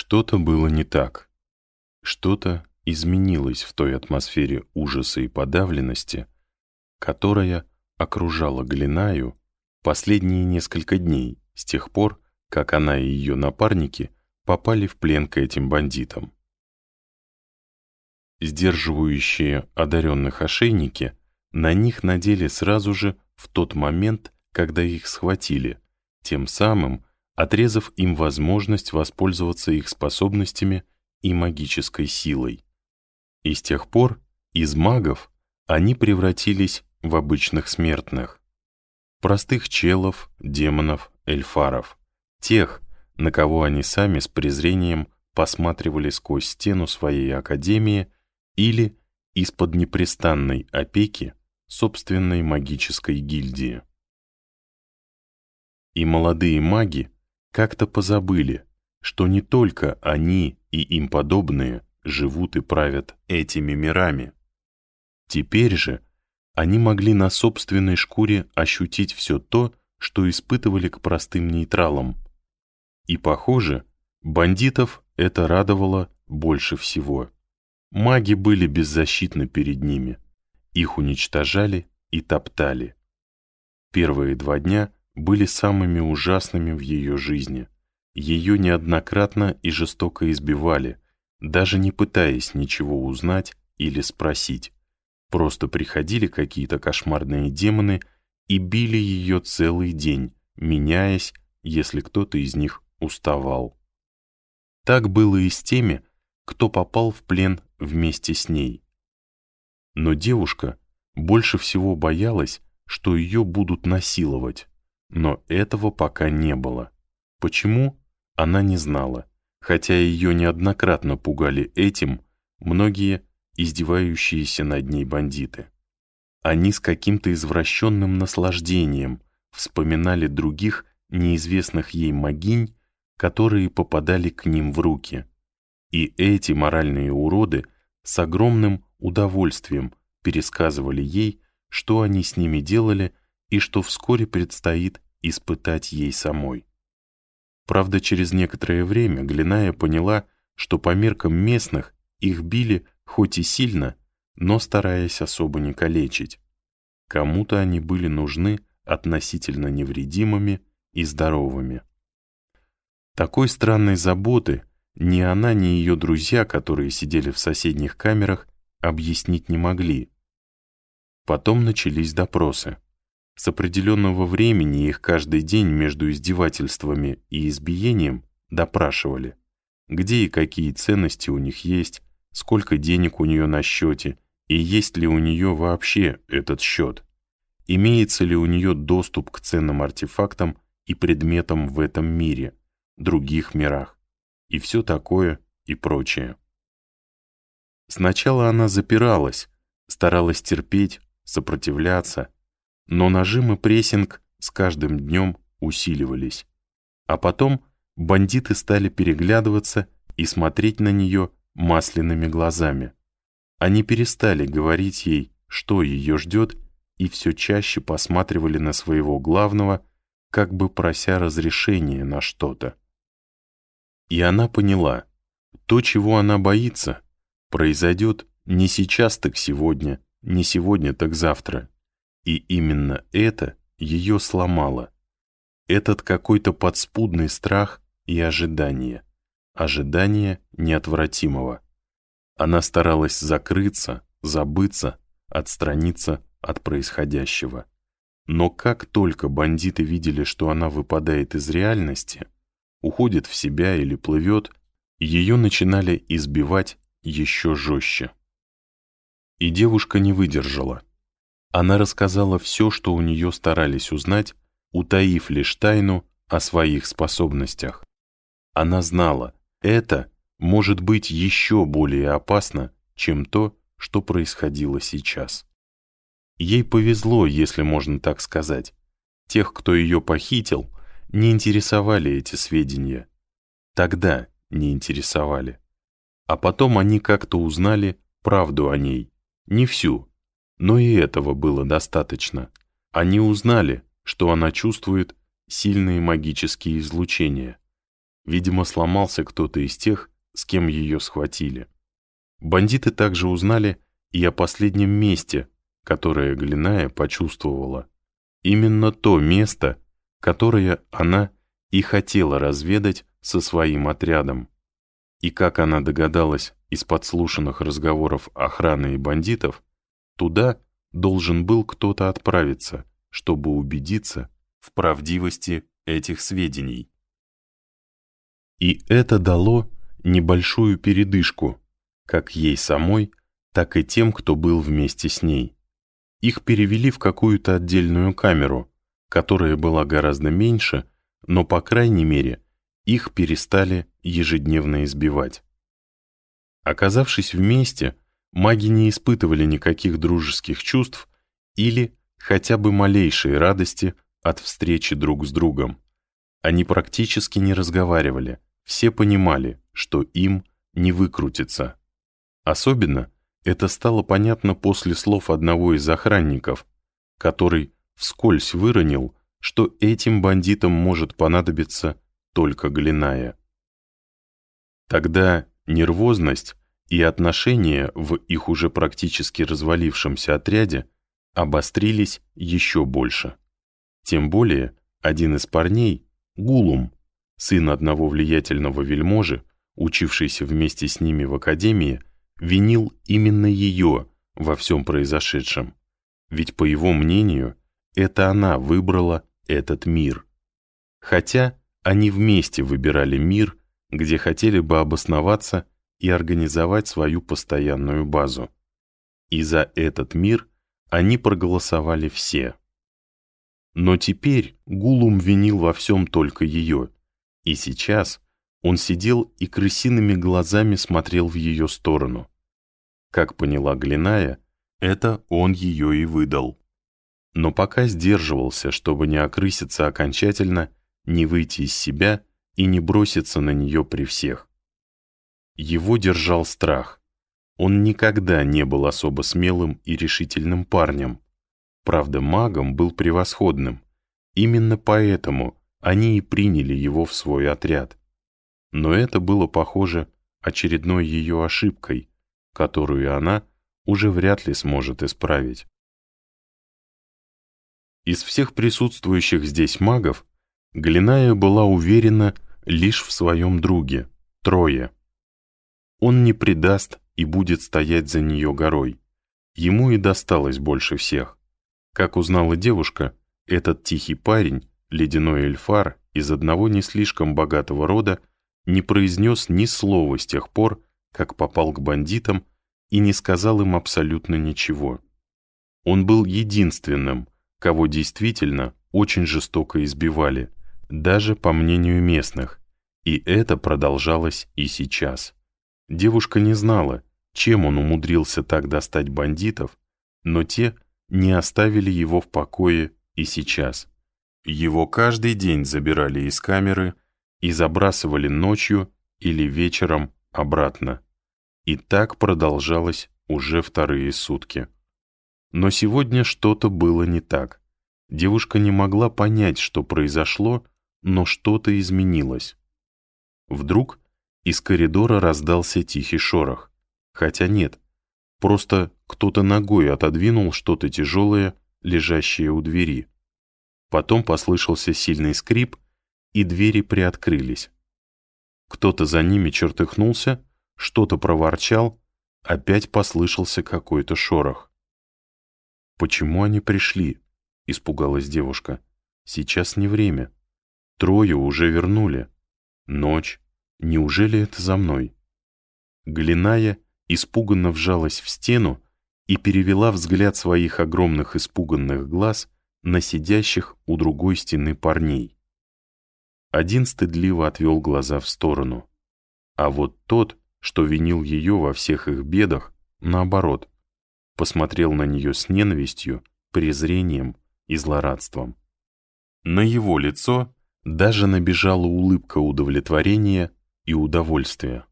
Что-то было не так. Что-то изменилось в той атмосфере ужаса и подавленности, которая окружала Глинаю последние несколько дней с тех пор, как она и ее напарники попали в плен к этим бандитам. Сдерживающие одаренных ошейники на них надели сразу же в тот момент, когда их схватили, тем самым отрезав им возможность воспользоваться их способностями и магической силой. И с тех пор из магов они превратились в обычных смертных. Простых челов, демонов, эльфаров. Тех, на кого они сами с презрением посматривали сквозь стену своей академии или из-под непрестанной опеки собственной магической гильдии. И молодые маги как-то позабыли, что не только они и им подобные живут и правят этими мирами. Теперь же они могли на собственной шкуре ощутить все то, что испытывали к простым нейтралам. И, похоже, бандитов это радовало больше всего. Маги были беззащитны перед ними. Их уничтожали и топтали. Первые два дня были самыми ужасными в ее жизни. Ее неоднократно и жестоко избивали, даже не пытаясь ничего узнать или спросить. Просто приходили какие-то кошмарные демоны и били ее целый день, меняясь, если кто-то из них уставал. Так было и с теми, кто попал в плен вместе с ней. Но девушка больше всего боялась, что ее будут насиловать. Но этого пока не было. Почему? Она не знала, хотя ее неоднократно пугали этим многие издевающиеся над ней бандиты. Они с каким-то извращенным наслаждением вспоминали других неизвестных ей могинь, которые попадали к ним в руки. И эти моральные уроды с огромным удовольствием пересказывали ей, что они с ними делали и что вскоре предстоит испытать ей самой. Правда, через некоторое время Глиная поняла, что по меркам местных их били хоть и сильно, но стараясь особо не калечить. Кому-то они были нужны относительно невредимыми и здоровыми. Такой странной заботы ни она, ни ее друзья, которые сидели в соседних камерах, объяснить не могли. Потом начались допросы. С определенного времени их каждый день между издевательствами и избиением допрашивали, где и какие ценности у них есть, сколько денег у нее на счете и есть ли у нее вообще этот счет, имеется ли у нее доступ к ценным артефактам и предметам в этом мире, других мирах, и все такое и прочее. Сначала она запиралась, старалась терпеть, сопротивляться, но нажим и прессинг с каждым днем усиливались. А потом бандиты стали переглядываться и смотреть на нее масляными глазами. Они перестали говорить ей, что ее ждет, и все чаще посматривали на своего главного, как бы прося разрешения на что-то. И она поняла, то, чего она боится, произойдет не сейчас, так сегодня, не сегодня, так завтра. И именно это ее сломало. Этот какой-то подспудный страх и ожидание. Ожидание неотвратимого. Она старалась закрыться, забыться, отстраниться от происходящего. Но как только бандиты видели, что она выпадает из реальности, уходит в себя или плывет, ее начинали избивать еще жестче. И девушка не выдержала. Она рассказала все, что у нее старались узнать, утаив лишь тайну о своих способностях. Она знала, это может быть еще более опасно, чем то, что происходило сейчас. Ей повезло, если можно так сказать. Тех, кто ее похитил, не интересовали эти сведения. Тогда не интересовали. А потом они как-то узнали правду о ней. Не всю, но и этого было достаточно. Они узнали, что она чувствует сильные магические излучения. Видимо, сломался кто-то из тех, с кем ее схватили. Бандиты также узнали и о последнем месте, которое Глиная почувствовала. Именно то место, которое она и хотела разведать со своим отрядом. И как она догадалась из подслушанных разговоров охраны и бандитов, туда должен был кто-то отправиться, чтобы убедиться в правдивости этих сведений. И это дало небольшую передышку, как ей самой, так и тем, кто был вместе с ней. Их перевели в какую-то отдельную камеру, которая была гораздо меньше, но, по крайней мере, их перестали ежедневно избивать. Оказавшись вместе, маги не испытывали никаких дружеских чувств или хотя бы малейшей радости от встречи друг с другом. Они практически не разговаривали, все понимали, что им не выкрутиться. Особенно это стало понятно после слов одного из охранников, который вскользь выронил, что этим бандитам может понадобиться только Глиная. Тогда нервозность и отношения в их уже практически развалившемся отряде обострились еще больше. Тем более один из парней, Гулум, сын одного влиятельного вельможи, учившийся вместе с ними в академии, винил именно ее во всем произошедшем. Ведь, по его мнению, это она выбрала этот мир. Хотя они вместе выбирали мир, где хотели бы обосноваться и организовать свою постоянную базу. И за этот мир они проголосовали все. Но теперь Гулум винил во всем только ее, и сейчас он сидел и крысиными глазами смотрел в ее сторону. Как поняла Глиная, это он ее и выдал. Но пока сдерживался, чтобы не окрыситься окончательно, не выйти из себя и не броситься на нее при всех. Его держал страх. Он никогда не был особо смелым и решительным парнем. Правда, магом был превосходным. Именно поэтому они и приняли его в свой отряд. Но это было, похоже, очередной ее ошибкой, которую она уже вряд ли сможет исправить. Из всех присутствующих здесь магов Глиная была уверена лишь в своем друге, Трое. Он не предаст и будет стоять за нее горой. Ему и досталось больше всех. Как узнала девушка, этот тихий парень ледяной эльфар из одного не слишком богатого рода не произнес ни слова с тех пор, как попал к бандитам и не сказал им абсолютно ничего. Он был единственным, кого действительно очень жестоко избивали, даже по мнению местных, и это продолжалось и сейчас. Девушка не знала, чем он умудрился так достать бандитов, но те не оставили его в покое и сейчас. Его каждый день забирали из камеры и забрасывали ночью или вечером обратно. И так продолжалось уже вторые сутки. Но сегодня что-то было не так. Девушка не могла понять, что произошло, но что-то изменилось. Вдруг из коридора раздался тихий шорох. Хотя нет, просто кто-то ногой отодвинул что-то тяжелое, лежащее у двери. Потом послышался сильный скрип, и двери приоткрылись. Кто-то за ними чертыхнулся, что-то проворчал, опять послышался какой-то шорох. «Почему они пришли?» — испугалась девушка. «Сейчас не время. Трое уже вернули. Ночь. Неужели это за мной?» Глиная испуганно вжалась в стену и перевела взгляд своих огромных испуганных глаз на сидящих у другой стены парней. Один стыдливо отвел глаза в сторону, а вот тот, что винил ее во всех их бедах, наоборот, посмотрел на нее с ненавистью, презрением и злорадством. На его лицо даже набежала улыбка удовлетворения и удовольствия.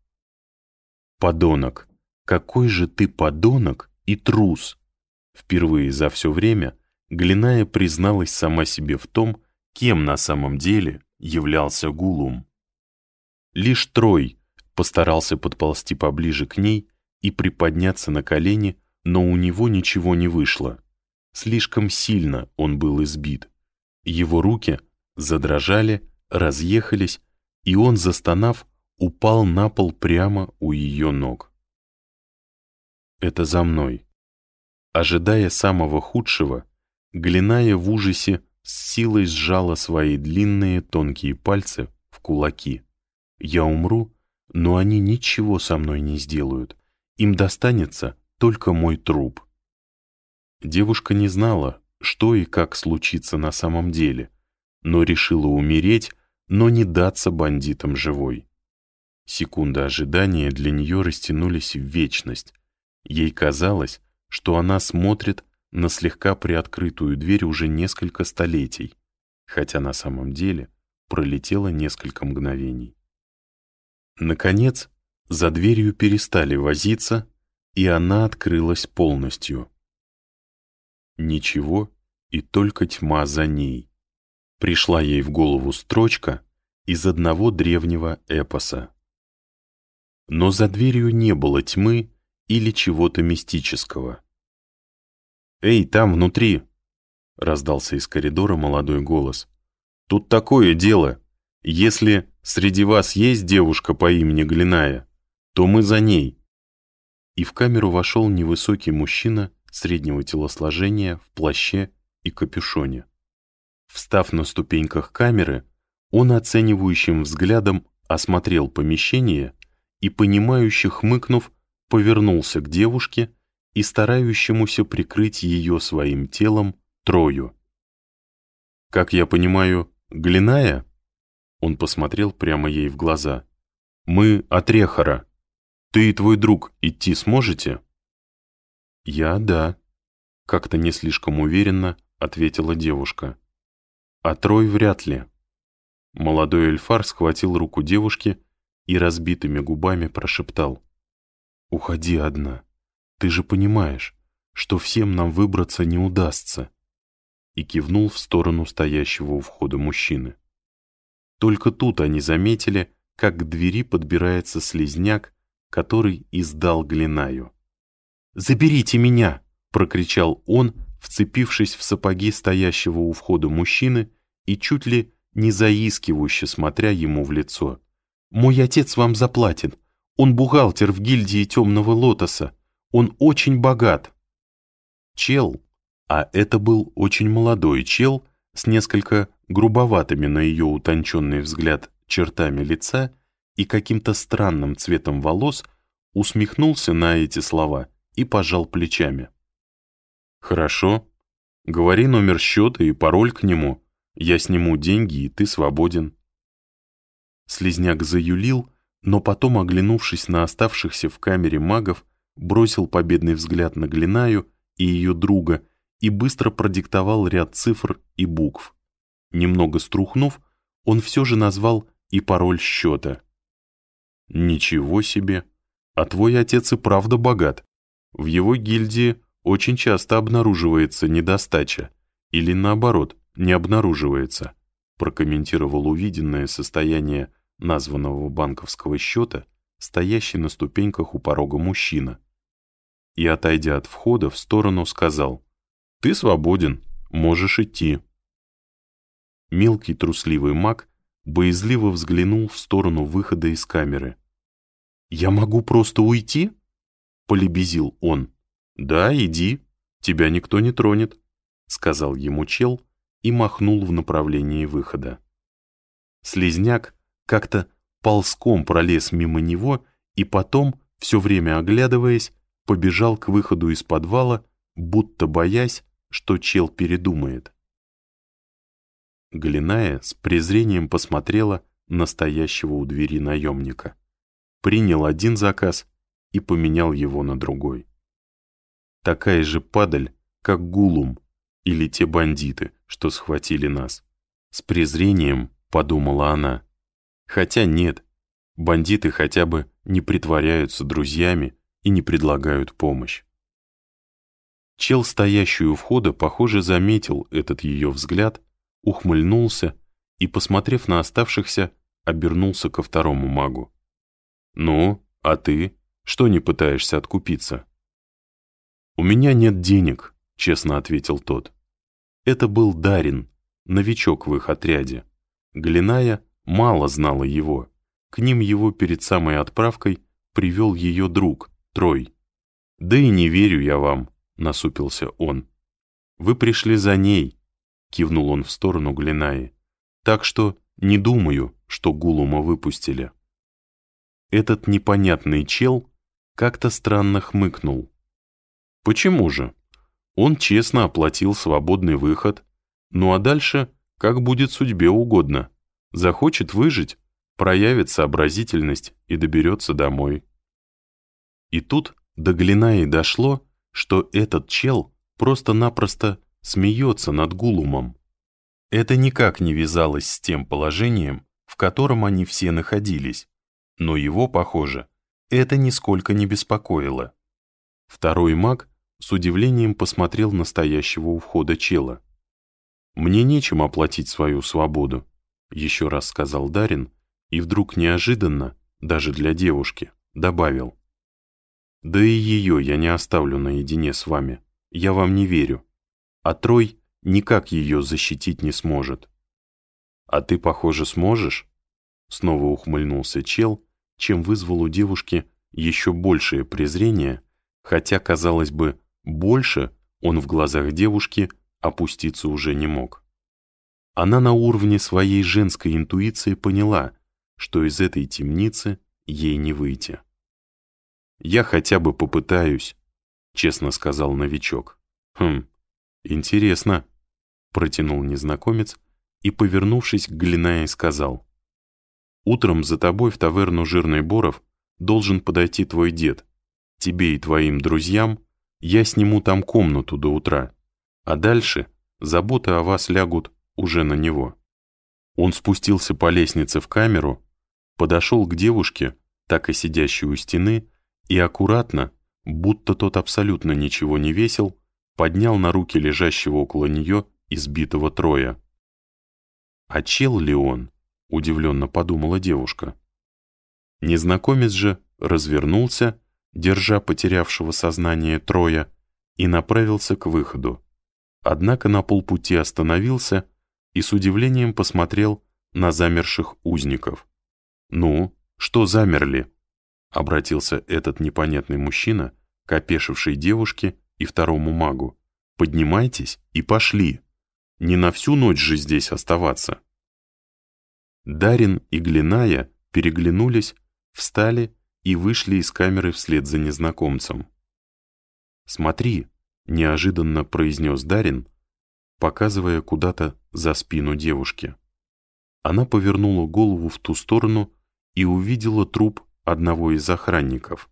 «Подонок! Какой же ты подонок и трус!» Впервые за все время Глиная призналась сама себе в том, кем на самом деле являлся Гулум. Лишь Трой постарался подползти поближе к ней и приподняться на колени, но у него ничего не вышло. Слишком сильно он был избит. Его руки задрожали, разъехались, и он, застонав, упал на пол прямо у ее ног. «Это за мной». Ожидая самого худшего, Глиная в ужасе с силой сжала свои длинные тонкие пальцы в кулаки. «Я умру, но они ничего со мной не сделают. Им достанется только мой труп». Девушка не знала, что и как случится на самом деле, но решила умереть, но не даться бандитам живой. Секунды ожидания для нее растянулись в вечность. Ей казалось, что она смотрит на слегка приоткрытую дверь уже несколько столетий, хотя на самом деле пролетело несколько мгновений. Наконец, за дверью перестали возиться, и она открылась полностью. Ничего, и только тьма за ней. Пришла ей в голову строчка из одного древнего эпоса. Но за дверью не было тьмы или чего-то мистического. «Эй, там, внутри!» — раздался из коридора молодой голос. «Тут такое дело. Если среди вас есть девушка по имени Глиная, то мы за ней». И в камеру вошел невысокий мужчина среднего телосложения в плаще и капюшоне. Встав на ступеньках камеры, он оценивающим взглядом осмотрел помещение и, понимающе хмыкнув, повернулся к девушке и старающемуся прикрыть ее своим телом Трою. «Как я понимаю, Глиная?» Он посмотрел прямо ей в глаза. «Мы от Рехара. Ты и твой друг идти сможете?» «Я — да», — как-то не слишком уверенно ответила девушка. «А Трой вряд ли». Молодой эльфар схватил руку девушки и разбитыми губами прошептал. «Уходи одна». Ты же понимаешь, что всем нам выбраться не удастся. И кивнул в сторону стоящего у входа мужчины. Только тут они заметили, как к двери подбирается слезняк, который издал Глинаю. «Заберите меня!» — прокричал он, вцепившись в сапоги стоящего у входа мужчины и чуть ли не заискивающе смотря ему в лицо. «Мой отец вам заплатит. Он бухгалтер в гильдии Темного Лотоса. Он очень богат. Чел, а это был очень молодой чел с несколько грубоватыми на ее утонченный взгляд чертами лица и каким-то странным цветом волос, усмехнулся на эти слова и пожал плечами. «Хорошо. Говори номер счета и пароль к нему. Я сниму деньги, и ты свободен». Слизняк заюлил, но потом, оглянувшись на оставшихся в камере магов, бросил победный взгляд на Глинаю и ее друга и быстро продиктовал ряд цифр и букв. Немного струхнув, он все же назвал и пароль счета. «Ничего себе! А твой отец и правда богат. В его гильдии очень часто обнаруживается недостача, или наоборот, не обнаруживается», прокомментировал увиденное состояние названного банковского счета, стоящий на ступеньках у порога мужчина, и, отойдя от входа, в сторону сказал «Ты свободен, можешь идти». Мелкий трусливый маг боязливо взглянул в сторону выхода из камеры. «Я могу просто уйти?» — полебезил он. «Да, иди, тебя никто не тронет», — сказал ему чел и махнул в направлении выхода. Слизняк как-то ползком пролез мимо него и потом, все время оглядываясь, побежал к выходу из подвала, будто боясь, что чел передумает. Глиная с презрением посмотрела на стоящего у двери наемника. Принял один заказ и поменял его на другой. Такая же падаль, как Гулум или те бандиты, что схватили нас. С презрением подумала она. Хотя нет, бандиты хотя бы не притворяются друзьями и не предлагают помощь. Чел, стоящий у входа, похоже, заметил этот ее взгляд, ухмыльнулся и, посмотрев на оставшихся, обернулся ко второму магу. «Ну, а ты? Что не пытаешься откупиться?» «У меня нет денег», — честно ответил тот. Это был Дарин, новичок в их отряде. Глиная мало знала его. К ним его перед самой отправкой привел ее друг, Трой. «Да и не верю я вам», — насупился он. «Вы пришли за ней», — кивнул он в сторону Глинаи. «Так что не думаю, что Гулума выпустили». Этот непонятный чел как-то странно хмыкнул. «Почему же? Он честно оплатил свободный выход, ну а дальше как будет судьбе угодно. Захочет выжить, проявит сообразительность и доберется домой». И тут до Глинаи дошло, что этот чел просто-напросто смеется над Гулумом. Это никак не вязалось с тем положением, в котором они все находились, но его, похоже, это нисколько не беспокоило. Второй маг с удивлением посмотрел на стоящего у входа чела. «Мне нечем оплатить свою свободу», — еще раз сказал Дарин, и вдруг неожиданно, даже для девушки, добавил. «Да и ее я не оставлю наедине с вами. Я вам не верю. А Трой никак ее защитить не сможет». «А ты, похоже, сможешь?» Снова ухмыльнулся чел, чем вызвал у девушки еще большее презрение, хотя, казалось бы, больше он в глазах девушки опуститься уже не мог. Она на уровне своей женской интуиции поняла, что из этой темницы ей не выйти. «Я хотя бы попытаюсь», — честно сказал новичок. «Хм, интересно», — протянул незнакомец и, повернувшись к Глинае, сказал. «Утром за тобой в таверну Жирный Боров должен подойти твой дед. Тебе и твоим друзьям я сниму там комнату до утра, а дальше заботы о вас лягут уже на него». Он спустился по лестнице в камеру, подошел к девушке, так и сидящей у стены, и аккуратно, будто тот абсолютно ничего не весил, поднял на руки лежащего около нее избитого Троя. «А чел ли он?» — удивленно подумала девушка. Незнакомец же развернулся, держа потерявшего сознание Троя, и направился к выходу. Однако на полпути остановился и с удивлением посмотрел на замерших узников. «Ну, что замерли?» Обратился этот непонятный мужчина к опешившей девушке и второму магу. «Поднимайтесь и пошли. Не на всю ночь же здесь оставаться». Дарин и Глиная переглянулись, встали и вышли из камеры вслед за незнакомцем. «Смотри», — неожиданно произнес Дарин, показывая куда-то за спину девушки. Она повернула голову в ту сторону и увидела труп одного из охранников.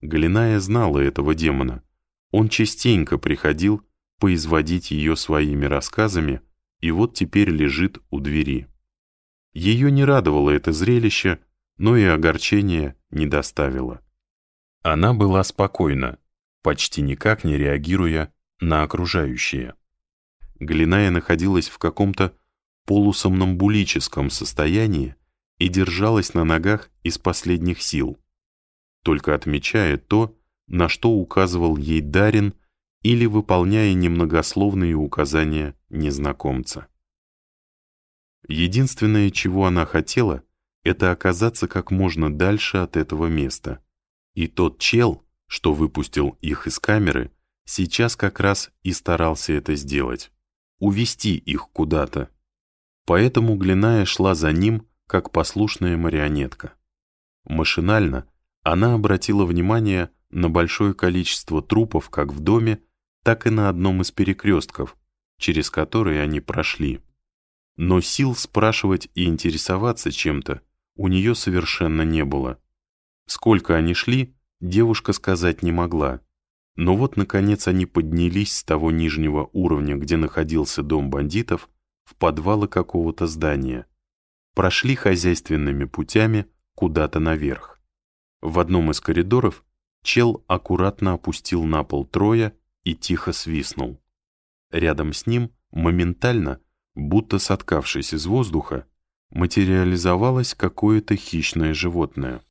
Галиная знала этого демона. Он частенько приходил поизводить ее своими рассказами, и вот теперь лежит у двери. Ее не радовало это зрелище, но и огорчения не доставило. Она была спокойна, почти никак не реагируя на окружающее. Глиная находилась в каком-то полусомнамбулическом состоянии, и держалась на ногах из последних сил, только отмечая то, на что указывал ей Дарин или выполняя немногословные указания незнакомца. Единственное, чего она хотела, это оказаться как можно дальше от этого места. И тот чел, что выпустил их из камеры, сейчас как раз и старался это сделать. Увести их куда-то. Поэтому Глиная шла за ним, как послушная марионетка. Машинально она обратила внимание на большое количество трупов как в доме, так и на одном из перекрестков, через которые они прошли. Но сил спрашивать и интересоваться чем-то у нее совершенно не было. Сколько они шли, девушка сказать не могла. Но вот, наконец, они поднялись с того нижнего уровня, где находился дом бандитов, в подвалы какого-то здания прошли хозяйственными путями куда-то наверх. В одном из коридоров чел аккуратно опустил на пол Троя и тихо свистнул. Рядом с ним, моментально, будто соткавшись из воздуха, материализовалось какое-то хищное животное.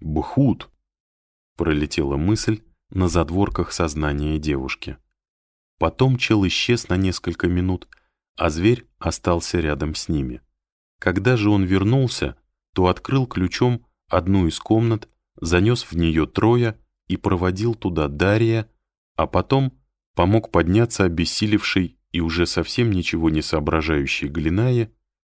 «Бхут!» — пролетела мысль на задворках сознания девушки. Потом чел исчез на несколько минут, а зверь остался рядом с ними. Когда же он вернулся, то открыл ключом одну из комнат, занес в нее трое и проводил туда Дарья, а потом помог подняться обессилевший и уже совсем ничего не соображающий Глинае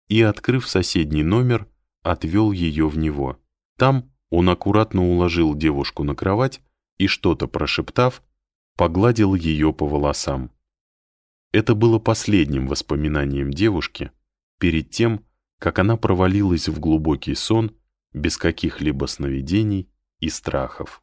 и, открыв соседний номер, отвел ее в него. Там он аккуратно уложил девушку на кровать и, что-то прошептав, погладил ее по волосам. Это было последним воспоминанием девушки перед тем, как она провалилась в глубокий сон без каких-либо сновидений и страхов.